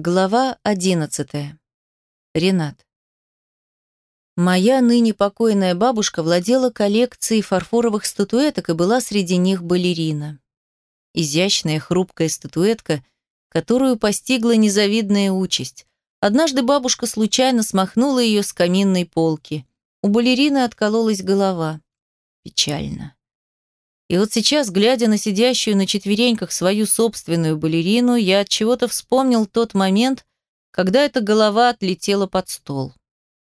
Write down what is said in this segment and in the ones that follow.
Глава одиннадцатая. Ренат. Моя ныне покойная бабушка владела коллекцией фарфоровых статуэток и была среди них балерина. Изящная, хрупкая статуэтка, которую постигла незавидная участь. Однажды бабушка случайно смахнула ее с каминной полки. У балерины откололась голова. Печально. И вот сейчас, глядя на сидящую на четвереньках свою собственную балерину, я от чего-то вспомнил тот момент, когда эта голова отлетела под стол.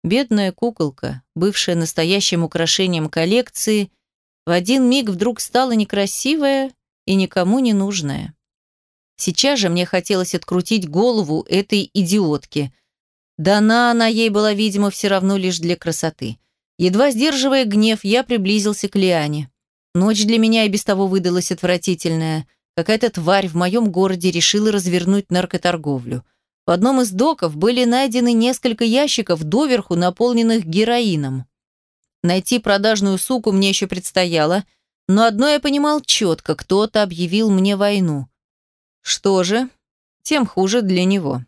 Бедная куколка, бывшая настоящим украшением коллекции, в один миг вдруг стала некрасивая и никому не нужная. Сейчас же мне хотелось открутить голову этой идиотки. Дана она ей была, видимо, все равно лишь для красоты. Едва сдерживая гнев, я приблизился к Лиане. Ночь для меня и без того выдалась отвратительная. Какая-то тварь в моем городе решила развернуть наркоторговлю. В одном из доков были найдены несколько ящиков, доверху наполненных героином. Найти продажную суку мне еще предстояло, но одно я понимал четко, кто-то объявил мне войну. Что же, тем хуже для него.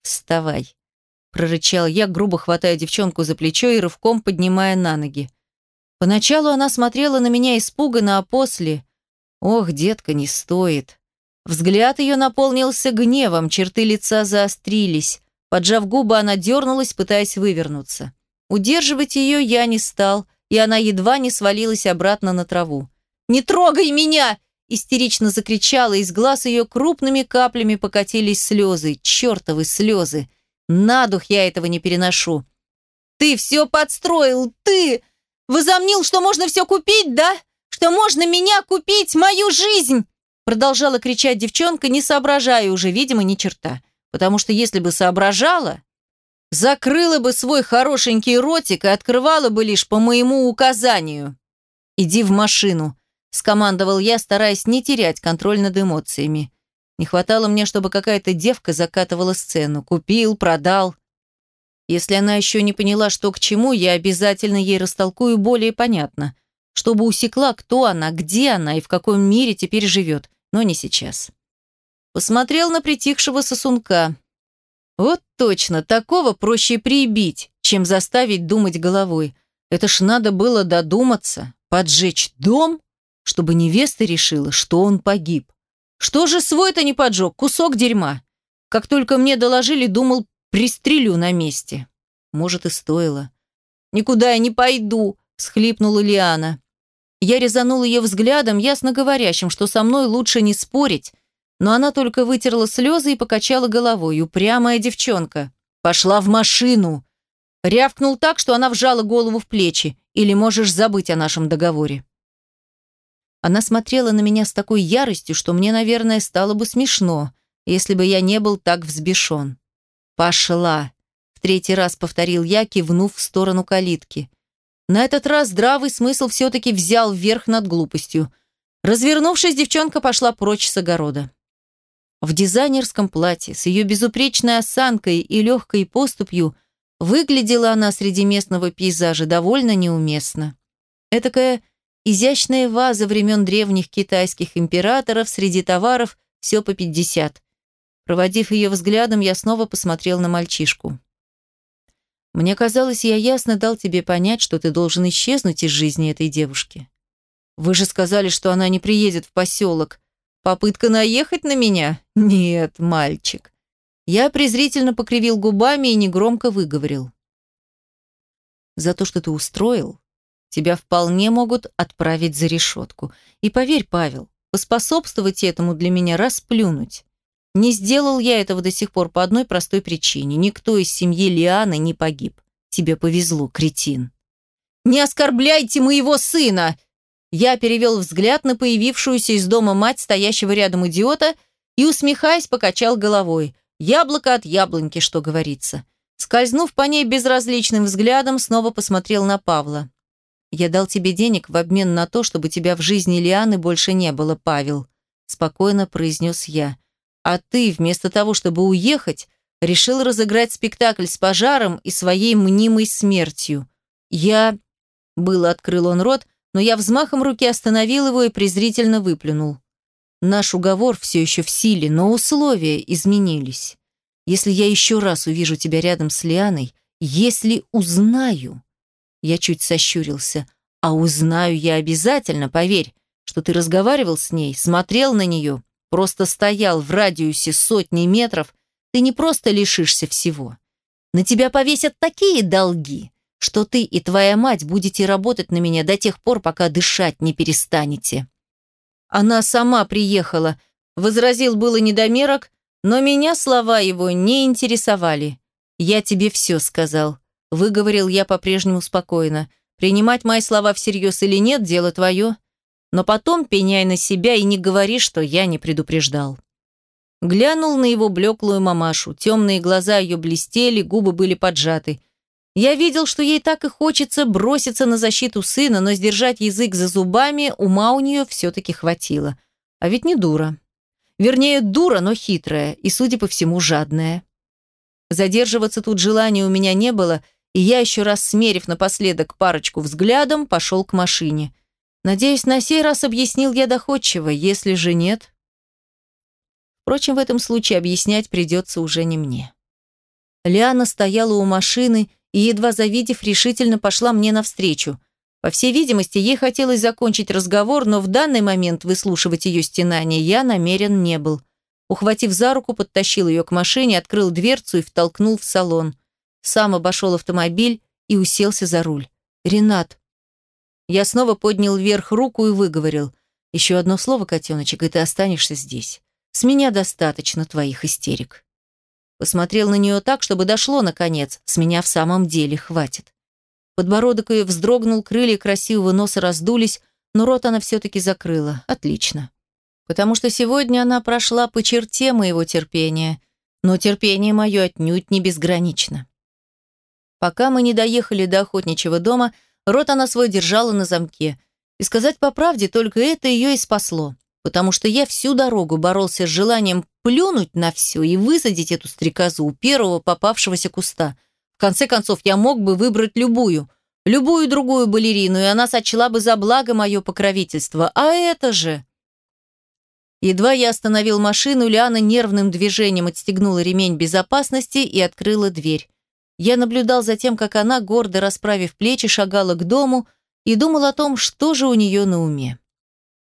«Вставай», – прорычал я, грубо хватая девчонку за плечо и рывком поднимая на ноги. Поначалу она смотрела на меня испуганно, а после... Ох, детка, не стоит. Взгляд ее наполнился гневом, черты лица заострились. Поджав губы, она дернулась, пытаясь вывернуться. Удерживать ее я не стал, и она едва не свалилась обратно на траву. «Не трогай меня!» истерично закричала, из глаз ее крупными каплями покатились слезы. Чертовы слезы! На дух я этого не переношу. «Ты все подстроил! Ты!» Возомнил, что можно все купить, да? Что можно меня купить, мою жизнь!» Продолжала кричать девчонка, не соображая уже, видимо, ни черта. Потому что если бы соображала, закрыла бы свой хорошенький ротик и открывала бы лишь по моему указанию. «Иди в машину», – скомандовал я, стараясь не терять контроль над эмоциями. Не хватало мне, чтобы какая-то девка закатывала сцену. Купил, продал. Если она еще не поняла, что к чему, я обязательно ей растолкую более понятно, чтобы усекла, кто она, где она и в каком мире теперь живет, но не сейчас. Посмотрел на притихшего сосунка. Вот точно, такого проще прибить, чем заставить думать головой. Это ж надо было додуматься, поджечь дом, чтобы невеста решила, что он погиб. Что же свой-то не поджег, кусок дерьма. Как только мне доложили, думал, Пристрелю на месте. Может, и стоило. «Никуда я не пойду!» – схлипнула Лиана. Я резанул ее взглядом, ясно говорящим, что со мной лучше не спорить, но она только вытерла слезы и покачала головой. Упрямая девчонка. «Пошла в машину!» Рявкнул так, что она вжала голову в плечи. «Или можешь забыть о нашем договоре». Она смотрела на меня с такой яростью, что мне, наверное, стало бы смешно, если бы я не был так взбешен. «Пошла!» – в третий раз повторил я, кивнув в сторону калитки. На этот раз здравый смысл все-таки взял верх над глупостью. Развернувшись, девчонка пошла прочь с огорода. В дизайнерском платье, с ее безупречной осанкой и легкой поступью, выглядела она среди местного пейзажа довольно неуместно. Этакая изящная ваза времен древних китайских императоров среди товаров все по пятьдесят. Проводив ее взглядом, я снова посмотрел на мальчишку. Мне казалось, я ясно дал тебе понять, что ты должен исчезнуть из жизни этой девушки. Вы же сказали, что она не приедет в поселок. Попытка наехать на меня? Нет, мальчик. Я презрительно покривил губами и негромко выговорил. За то, что ты устроил, тебя вполне могут отправить за решетку. И поверь, Павел, поспособствовать этому для меня расплюнуть. Не сделал я этого до сих пор по одной простой причине. Никто из семьи Лианы не погиб. Тебе повезло, кретин. «Не оскорбляйте моего сына!» Я перевел взгляд на появившуюся из дома мать стоящего рядом идиота и, усмехаясь, покачал головой. Яблоко от яблоньки, что говорится. Скользнув по ней безразличным взглядом, снова посмотрел на Павла. «Я дал тебе денег в обмен на то, чтобы тебя в жизни Лианы больше не было, Павел», спокойно произнес я. А ты, вместо того, чтобы уехать, решил разыграть спектакль с пожаром и своей мнимой смертью. Я... Было открыл он рот, но я взмахом руки остановил его и презрительно выплюнул. Наш уговор все еще в силе, но условия изменились. Если я еще раз увижу тебя рядом с Лианой, если узнаю...» Я чуть сощурился. «А узнаю я обязательно, поверь, что ты разговаривал с ней, смотрел на нее, просто стоял в радиусе сотни метров, ты не просто лишишься всего. На тебя повесят такие долги, что ты и твоя мать будете работать на меня до тех пор, пока дышать не перестанете». Она сама приехала, возразил было недомерок, но меня слова его не интересовали. «Я тебе все сказал», — выговорил я по-прежнему спокойно. «Принимать мои слова всерьез или нет, дело твое. Но потом пеняй на себя и не говори, что я не предупреждал». Глянул на его блеклую мамашу. Темные глаза ее блестели, губы были поджаты. Я видел, что ей так и хочется броситься на защиту сына, но сдержать язык за зубами ума у нее все-таки хватило. А ведь не дура. Вернее, дура, но хитрая и, судя по всему, жадная. Задерживаться тут желания у меня не было, и я, еще раз смерив напоследок парочку взглядом, пошел к машине. Надеюсь, на сей раз объяснил я доходчиво, если же нет... Впрочем, в этом случае объяснять придется уже не мне. Лиана стояла у машины и, едва завидев, решительно пошла мне навстречу. По всей видимости, ей хотелось закончить разговор, но в данный момент выслушивать ее стенания я намерен не был. Ухватив за руку, подтащил ее к машине, открыл дверцу и втолкнул в салон. Сам обошел автомобиль и уселся за руль. «Ренат». Я снова поднял вверх руку и выговорил. «Еще одно слово, котеночек, и ты останешься здесь. С меня достаточно твоих истерик». Посмотрел на нее так, чтобы дошло наконец. С меня в самом деле хватит. Подбородок ее вздрогнул, крылья красивого носа раздулись, но рот она все-таки закрыла. Отлично. Потому что сегодня она прошла по черте моего терпения, но терпение мое отнюдь не безгранично. Пока мы не доехали до охотничьего дома, рот она свой держала на замке. И сказать по правде, только это ее и спасло потому что я всю дорогу боролся с желанием плюнуть на все и высадить эту стрекозу у первого попавшегося куста. В конце концов, я мог бы выбрать любую, любую другую балерину, и она сочла бы за благо мое покровительство. А это же... Едва я остановил машину, Лиана нервным движением отстегнула ремень безопасности и открыла дверь. Я наблюдал за тем, как она, гордо расправив плечи, шагала к дому и думал о том, что же у нее на уме.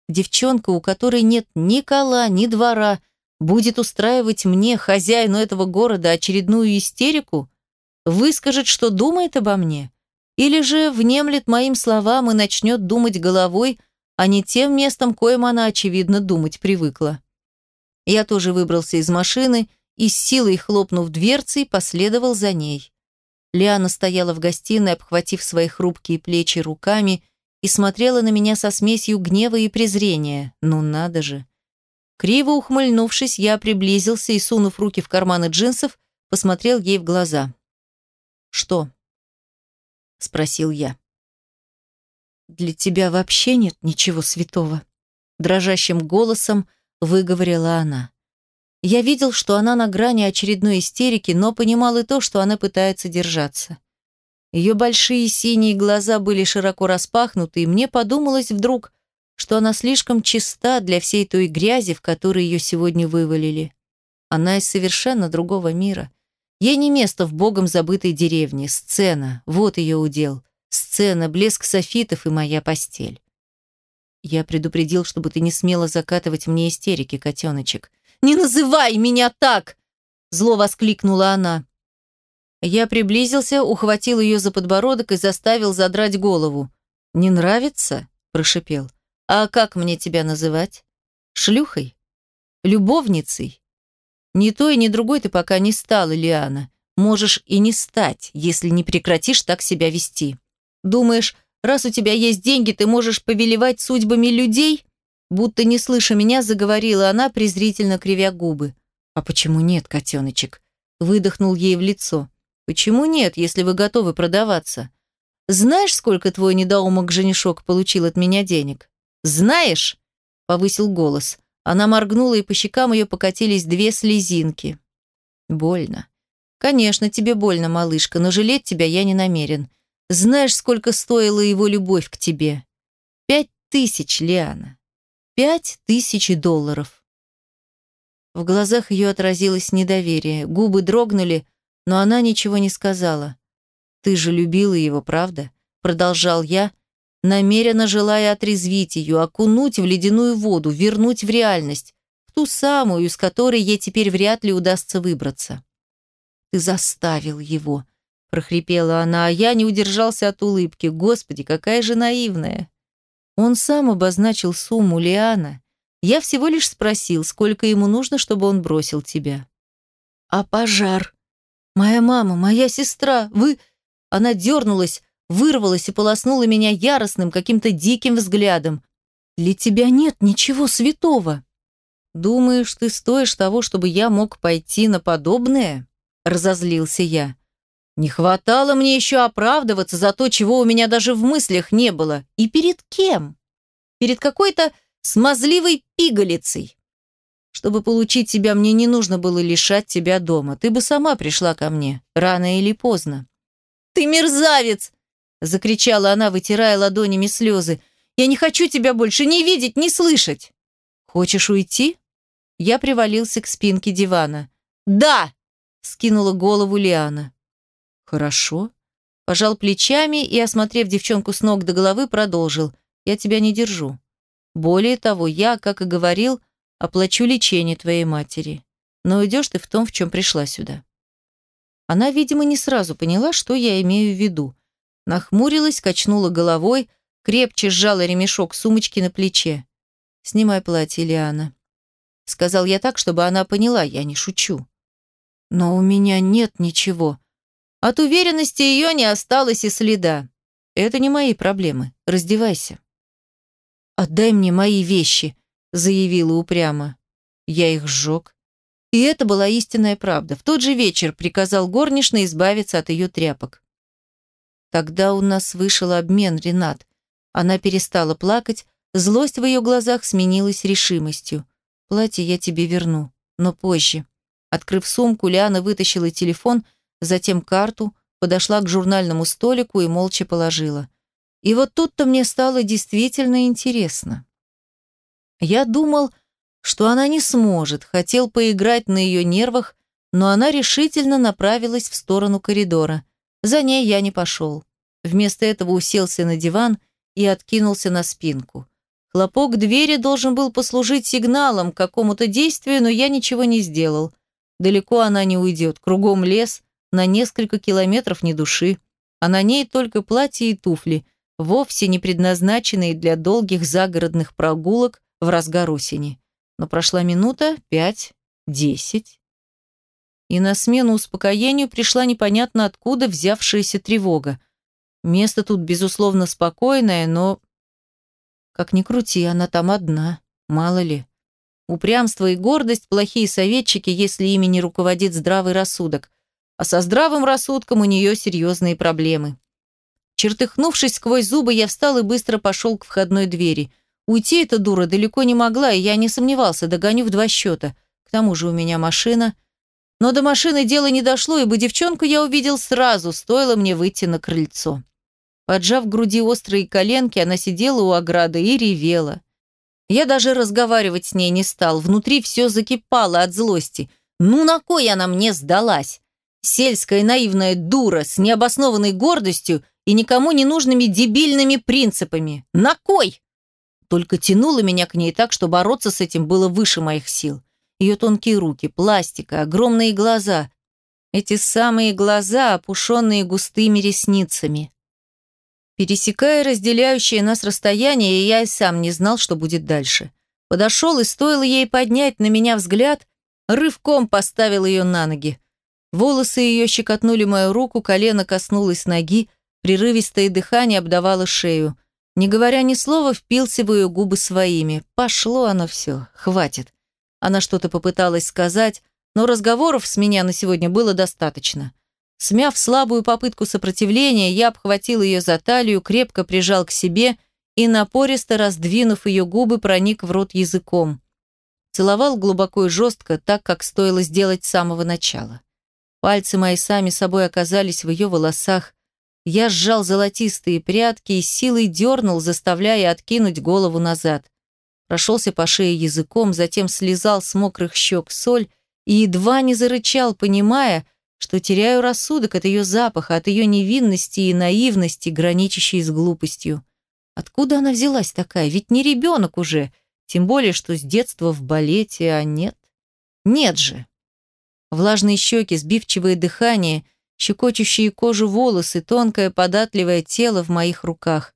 Девчонка, у которой нет ни кола, ни двора, будет устраивать мне, хозяину этого города, очередную истерику? Выскажет, что думает обо мне? Или же внемлет моим словам и начнет думать головой, а не тем местом, коим она, очевидно, думать привыкла? Я тоже выбрался из машины и с силой хлопнув дверцей, последовал за ней. Лиана стояла в гостиной, обхватив свои хрупкие плечи руками и смотрела на меня со смесью гнева и презрения. Ну надо же. Криво ухмыльнувшись, я приблизился и, сунув руки в карманы джинсов, посмотрел ей в глаза. «Что?» — спросил я. «Для тебя вообще нет ничего святого», — дрожащим голосом выговорила она. Я видел, что она на грани очередной истерики, но понимал и то, что она пытается держаться. Ее большие синие глаза были широко распахнуты, и мне подумалось вдруг, что она слишком чиста для всей той грязи, в которой ее сегодня вывалили. Она из совершенно другого мира. Ей не место в богом забытой деревне. Сцена, вот ее удел. Сцена, блеск софитов и моя постель. Я предупредил, чтобы ты не смела закатывать мне истерики, котеночек. «Не называй меня так!» Зло воскликнула она. Я приблизился, ухватил ее за подбородок и заставил задрать голову. «Не нравится?» – прошипел. «А как мне тебя называть? Шлюхой? Любовницей? Ни той, ни другой ты пока не стала, Лиана. Можешь и не стать, если не прекратишь так себя вести. Думаешь, раз у тебя есть деньги, ты можешь повелевать судьбами людей?» Будто не слыша меня, заговорила она, презрительно кривя губы. «А почему нет, котеночек?» Выдохнул ей в лицо. Почему нет, если вы готовы продаваться? Знаешь, сколько твой недоумок-женишок получил от меня денег? Знаешь? Повысил голос. Она моргнула, и по щекам ее покатились две слезинки. Больно. Конечно, тебе больно, малышка, но жалеть тебя я не намерен. Знаешь, сколько стоила его любовь к тебе? Пять тысяч, Лиана. Пять тысяч долларов. В глазах ее отразилось недоверие, губы дрогнули, но она ничего не сказала. «Ты же любила его, правда?» Продолжал я, намеренно желая отрезвить ее, окунуть в ледяную воду, вернуть в реальность, в ту самую, из которой ей теперь вряд ли удастся выбраться. «Ты заставил его», — прохрипела она, а я не удержался от улыбки. «Господи, какая же наивная!» Он сам обозначил сумму, Лиана. Я всего лишь спросил, сколько ему нужно, чтобы он бросил тебя. А пожар? Моя мама, моя сестра, вы... Она дернулась, вырвалась и полоснула меня яростным, каким-то диким взглядом. Для тебя нет ничего святого. Думаешь, ты стоишь того, чтобы я мог пойти на подобное? Разозлился я. Не хватало мне еще оправдываться за то, чего у меня даже в мыслях не было. И перед кем? Перед какой-то смазливой пигалицей. Чтобы получить тебя, мне не нужно было лишать тебя дома. Ты бы сама пришла ко мне, рано или поздно. «Ты мерзавец!» – закричала она, вытирая ладонями слезы. «Я не хочу тебя больше ни видеть, ни слышать!» «Хочешь уйти?» Я привалился к спинке дивана. «Да!» – скинула голову Лиана. «Хорошо». Пожал плечами и, осмотрев девчонку с ног до головы, продолжил. «Я тебя не держу. Более того, я, как и говорил, оплачу лечение твоей матери. Но уйдешь ты в том, в чем пришла сюда». Она, видимо, не сразу поняла, что я имею в виду. Нахмурилась, качнула головой, крепче сжала ремешок сумочки на плече. «Снимай платье, Лиана». Сказал я так, чтобы она поняла, я не шучу. «Но у меня нет ничего». От уверенности ее не осталось и следа. «Это не мои проблемы. Раздевайся». «Отдай мне мои вещи», — заявила упрямо. Я их сжег. И это была истинная правда. В тот же вечер приказал горничной избавиться от ее тряпок. Тогда у нас вышел обмен, Ренат. Она перестала плакать, злость в ее глазах сменилась решимостью. «Платье я тебе верну, но позже». Открыв сумку, Лиана вытащила телефон, затем карту, подошла к журнальному столику и молча положила. И вот тут-то мне стало действительно интересно. Я думал, что она не сможет, хотел поиграть на ее нервах, но она решительно направилась в сторону коридора. За ней я не пошел. Вместо этого уселся на диван и откинулся на спинку. Хлопок двери должен был послужить сигналом к какому-то действию, но я ничего не сделал. Далеко она не уйдет, кругом лес, на несколько километров ни души, а на ней только платье и туфли, вовсе не предназначенные для долгих загородных прогулок в разгар осени. Но прошла минута, пять, десять. И на смену успокоению пришла непонятно откуда взявшаяся тревога. Место тут, безусловно, спокойное, но... Как ни крути, она там одна, мало ли. Упрямство и гордость – плохие советчики, если ими не руководит здравый рассудок. А со здравым рассудком у нее серьезные проблемы. Чертыхнувшись сквозь зубы, я встал и быстро пошел к входной двери. Уйти эта дура далеко не могла, и я не сомневался, догоню в два счета. К тому же у меня машина. Но до машины дело не дошло, ибо девчонку я увидел сразу, стоило мне выйти на крыльцо. Поджав груди острые коленки, она сидела у ограды и ревела. Я даже разговаривать с ней не стал, внутри все закипало от злости. Ну на кой она мне сдалась? Сельская наивная дура с необоснованной гордостью и никому не нужными дебильными принципами. На кой? Только тянуло меня к ней так, что бороться с этим было выше моих сил. Ее тонкие руки, пластика, огромные глаза. Эти самые глаза, опушенные густыми ресницами. Пересекая разделяющее нас расстояние, я и сам не знал, что будет дальше. Подошел и стоило ей поднять на меня взгляд, рывком поставил ее на ноги. Волосы ее щекотнули мою руку, колено коснулось ноги, Прерывистое дыхание обдавало шею. Не говоря ни слова, впился в ее губы своими. Пошло оно все, хватит. Она что-то попыталась сказать, но разговоров с меня на сегодня было достаточно. Смяв слабую попытку сопротивления, я обхватил ее за талию, крепко прижал к себе и, напористо раздвинув ее губы, проник в рот языком. Целовал глубоко и жестко, так, как стоило сделать с самого начала. Пальцы мои сами собой оказались в ее волосах, я сжал золотистые прядки и силой дернул, заставляя откинуть голову назад. прошелся по шее языком, затем слезал с мокрых щек соль и едва не зарычал, понимая, что теряю рассудок от ее запаха, от ее невинности и наивности, граничащей с глупостью. Откуда она взялась такая? Ведь не ребенок уже, тем более, что с детства в балете, а нет. Нет же. Влажные щеки, сбивчивое дыхание, щекочущие кожу волосы, тонкое податливое тело в моих руках.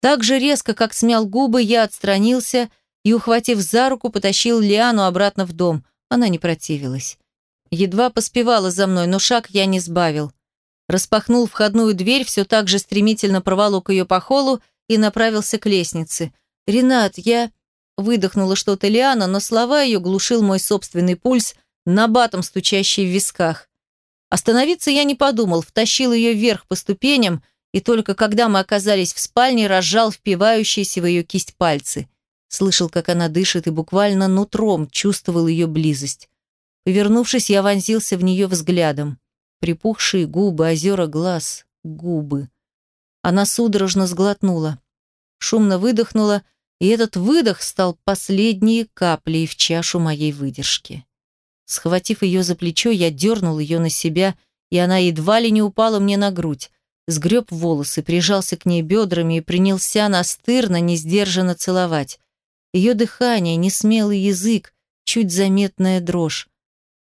Так же резко, как смял губы, я отстранился и, ухватив за руку, потащил Лиану обратно в дом. Она не противилась. Едва поспевала за мной, но шаг я не сбавил. Распахнул входную дверь, все так же стремительно проволок ее по холу и направился к лестнице. «Ренат, я...» Выдохнула что-то Лиана, но слова ее глушил мой собственный пульс, набатом стучащий в висках. Остановиться я не подумал, втащил ее вверх по ступеням, и только когда мы оказались в спальне, разжал впивающиеся в ее кисть пальцы. Слышал, как она дышит, и буквально нутром чувствовал ее близость. Повернувшись, я вонзился в нее взглядом. Припухшие губы, озера глаз, губы. Она судорожно сглотнула. Шумно выдохнула, и этот выдох стал последней каплей в чашу моей выдержки. Схватив ее за плечо, я дернул ее на себя, и она едва ли не упала мне на грудь сгреб волосы, прижался к ней бедрами и принялся настырно, несдержанно целовать. Ее дыхание, несмелый язык, чуть заметная дрожь.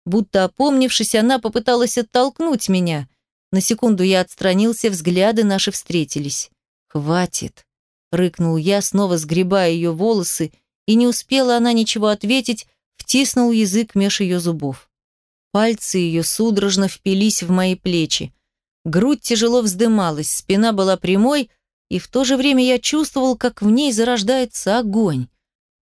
Будто опомнившись, она попыталась оттолкнуть меня. На секунду я отстранился, взгляды наши встретились. «Хватит!» — рыкнул я, снова сгребая ее волосы, и не успела она ничего ответить, втиснул язык меж ее зубов. Пальцы ее судорожно впились в мои плечи. Грудь тяжело вздымалась, спина была прямой, и в то же время я чувствовал, как в ней зарождается огонь.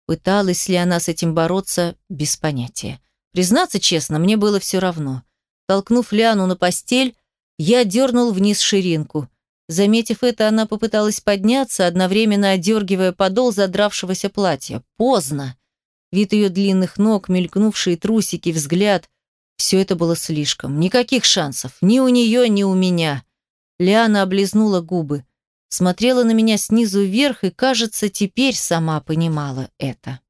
Пыталась ли она с этим бороться, без понятия. Признаться честно, мне было все равно. Толкнув Лиану на постель, я дернул вниз ширинку. Заметив это, она попыталась подняться, одновременно одергивая подол задравшегося платья. Поздно. Вид ее длинных ног, мелькнувшие трусики, взгляд. Все это было слишком. Никаких шансов. Ни у нее, ни у меня. Лиана облизнула губы. Смотрела на меня снизу вверх и, кажется, теперь сама понимала это.